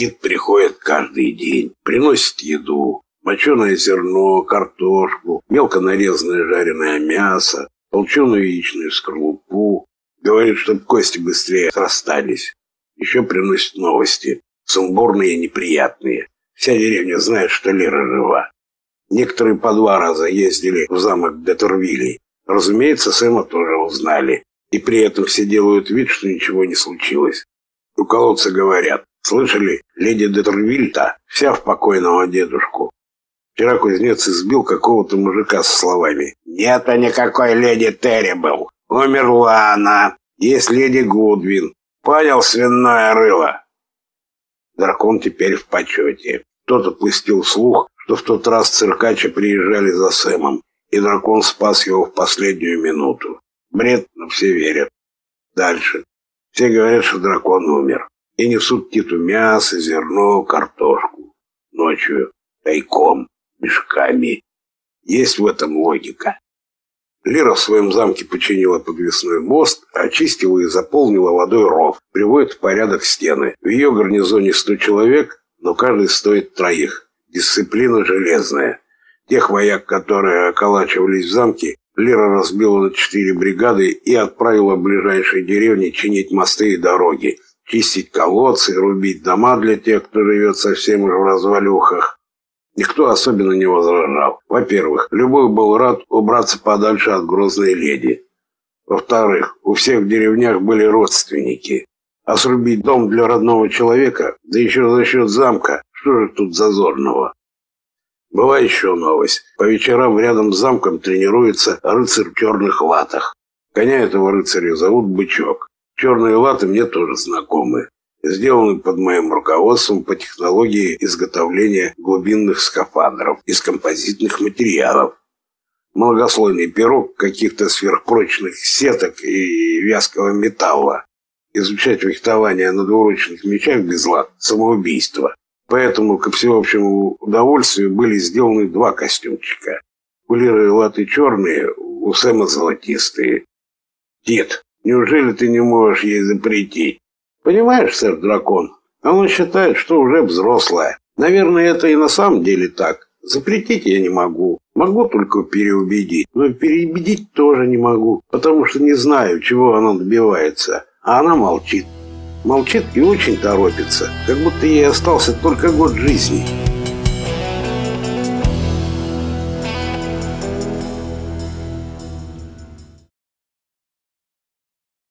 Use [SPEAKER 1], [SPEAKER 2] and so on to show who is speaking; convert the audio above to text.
[SPEAKER 1] Тит приходит каждый день, приносит еду, моченое зерно, картошку, мелко нарезанное жареное мясо, толченую яичную скорлупу. Говорит, чтобы кости быстрее расстались. Еще приносит новости, сумбурные и неприятные. Вся деревня знает, что Лера жива. Некоторые по два раза ездили в замок Детервилей. Разумеется, Сэма тоже узнали. И при этом все делают вид, что ничего не случилось. У колодца говорят, слышали, леди Детервильта вся в покойного дедушку. Вчера кузнец избил какого-то мужика со словами «Нет-то никакой леди Террибл, умерла она, есть леди Гудвин, понял свиное рыло». Дракон теперь в почете. Кто-то пустил слух, что в тот раз циркачи приезжали за Сэмом, и дракон спас его в последнюю минуту. Бред, но все верят. Дальше. Все говорят, что дракон умер. И несут Титу мясо, зерно, картошку. Ночью, тайком, мешками. Есть в этом логика. Лера в своем замке починила подвесной мост, очистила и заполнила водой ров, приводит в порядок стены. В ее гарнизоне сто человек, но каждый стоит троих. Дисциплина железная. Тех вояк, которые околачивались в замке, Лера разбила на четыре бригады и отправила в ближайшие деревни чинить мосты и дороги, чистить колодцы, рубить дома для тех, кто живет совсем уже в развалюхах. Никто особенно не возражал. Во-первых, любой был рад убраться подальше от грозной леди. Во-вторых, у всех в деревнях были родственники. А срубить дом для родного человека, да еще за счет замка, что же тут зазорного? Была еще новость. По вечерам рядом с замком тренируется рыцарь в черных латах. Коня этого рыцаря зовут Бычок. Черные латы мне тоже знакомы. Сделаны под моим руководством по технологии изготовления глубинных скафандров из композитных материалов. Многослойный пирог каких-то сверхпрочных сеток и вязкого металла. Изучать фехтование на двуручных мечах без лад – самоубийство. Поэтому, ко всеобщему удовольствию, были сделаны два костюмчика. У латы черные, у Сэма золотистые. Дед, неужели ты не можешь ей запретить? Понимаешь, сэр-дракон, она считает, что уже взрослая. Наверное, это и на самом деле так. Запретить я не могу. Могу только переубедить. Но переубедить тоже не могу, потому что не знаю, чего она добивается. А она молчит. Молчит и очень торопится, как будто ей остался только год жизни.